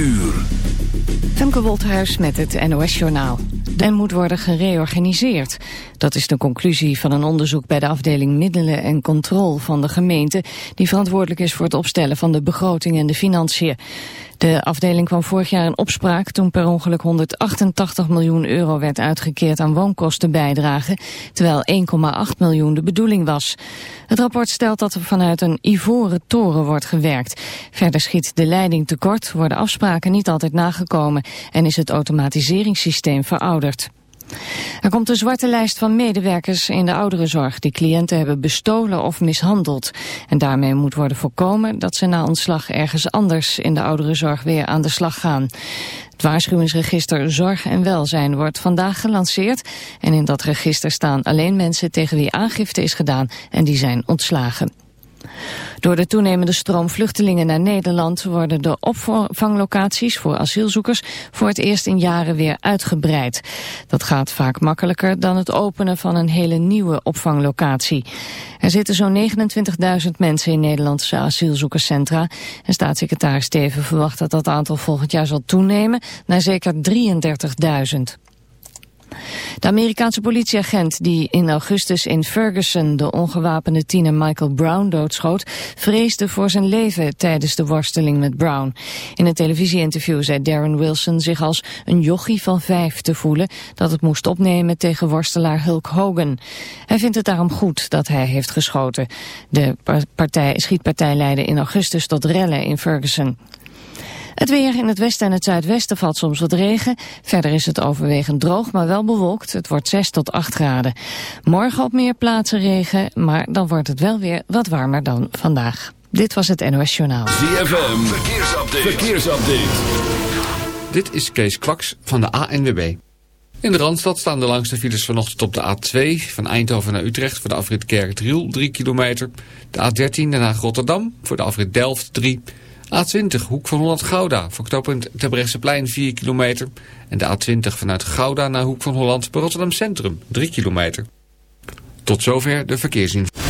uur. Femke Wolthuis met het NOS-journaal. Den moet worden gereorganiseerd. Dat is de conclusie van een onderzoek bij de afdeling Middelen en Controle van de gemeente... die verantwoordelijk is voor het opstellen van de begroting en de financiën. De afdeling kwam vorig jaar in opspraak toen per ongeluk 188 miljoen euro werd uitgekeerd aan woonkostenbijdragen, terwijl 1,8 miljoen de bedoeling was. Het rapport stelt dat er vanuit een ivoren toren wordt gewerkt. Verder schiet de leiding tekort, worden afspraken niet altijd nagekomen en is het automatiseringssysteem verouderd. Er komt een zwarte lijst van medewerkers in de ouderenzorg die cliënten hebben bestolen of mishandeld. En daarmee moet worden voorkomen dat ze na ontslag ergens anders in de ouderenzorg weer aan de slag gaan. Het waarschuwingsregister Zorg en Welzijn wordt vandaag gelanceerd. En in dat register staan alleen mensen tegen wie aangifte is gedaan en die zijn ontslagen. Door de toenemende stroom vluchtelingen naar Nederland worden de opvanglocaties voor asielzoekers voor het eerst in jaren weer uitgebreid. Dat gaat vaak makkelijker dan het openen van een hele nieuwe opvanglocatie. Er zitten zo'n 29.000 mensen in Nederlandse asielzoekerscentra en staatssecretaris Steven verwacht dat dat aantal volgend jaar zal toenemen naar zeker 33.000. De Amerikaanse politieagent die in augustus in Ferguson de ongewapende tiener Michael Brown doodschoot, vreesde voor zijn leven tijdens de worsteling met Brown. In een televisieinterview zei Darren Wilson zich als een jochie van vijf te voelen dat het moest opnemen tegen worstelaar Hulk Hogan. Hij vindt het daarom goed dat hij heeft geschoten. De partij, schietpartij leidde in augustus tot rellen in Ferguson. Het weer in het westen en het zuidwesten valt soms wat regen. Verder is het overwegend droog, maar wel bewolkt. Het wordt 6 tot 8 graden. Morgen op meer plaatsen regen, maar dan wordt het wel weer wat warmer dan vandaag. Dit was het NOS Journaal. ZFM, verkeersupdate. verkeersupdate. Dit is Kees Kwaks van de ANWB. In de Randstad staan de langste files vanochtend op de A2 van Eindhoven naar Utrecht voor de afrit Kerk-Driel 3 kilometer. De A13 Den Haag-Rotterdam voor de afrit Delft 3 A20, hoek van Holland-Gouda, voor knooppunt Terbrechtseplein 4 kilometer. En de A20 vanuit Gouda naar hoek van Holland bij Rotterdam Centrum 3 kilometer. Tot zover de verkeersinformatie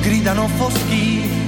gridano foschie.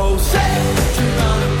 So say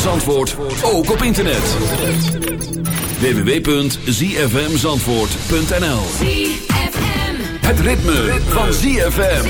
Zandvoort ook op internet. www.zfmzandvoort.nl Het ritme, ritme. van ZFM.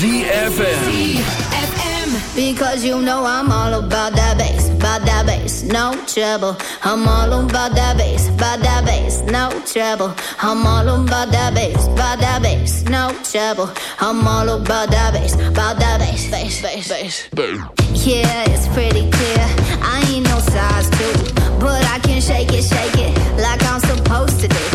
ZFM. Because you know I'm all about that bass, about that bass, no trouble. I'm all about that bass, about that bass, no trouble. I'm all about that bass, about that bass, no trouble. I'm all about that bass, about that bass, bass, bass, bass. Yeah, it's pretty clear. I ain't no size two, but I can shake it, shake it like I'm supposed to do.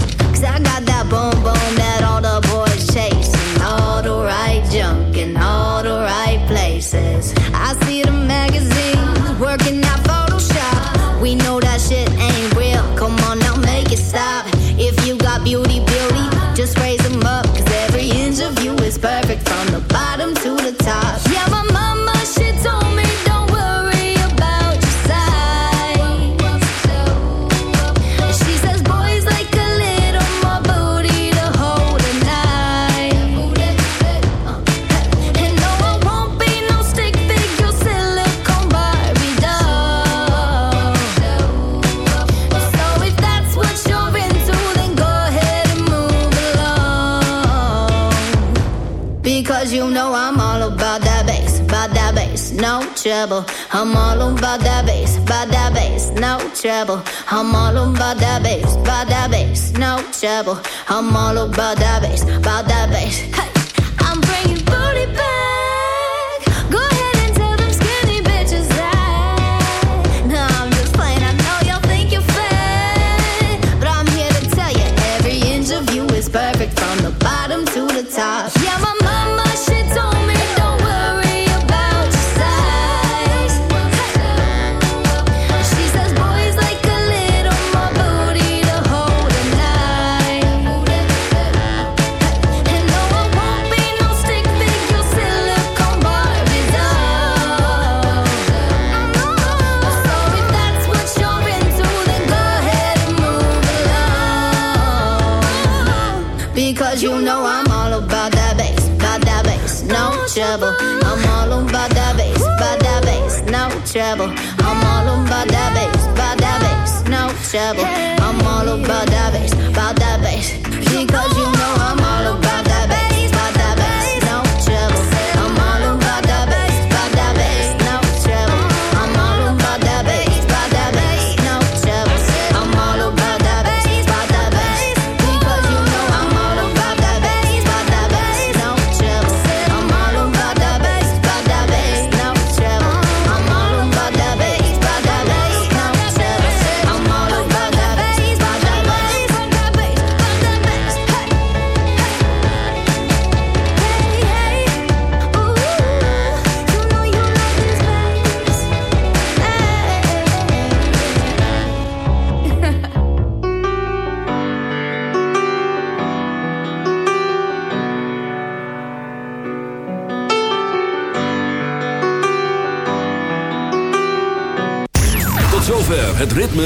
I'm all about that bass, about that bass, no trouble. I'm all about that bass, about that bass, no trouble. I'm all about that bass, about that bass. Hey, I'm bringing booty back. Go ahead and tell them skinny bitches that. No, I'm just playing. I know y'all think you're fat, but I'm here to tell you every inch of you is perfect from the bottom to the top.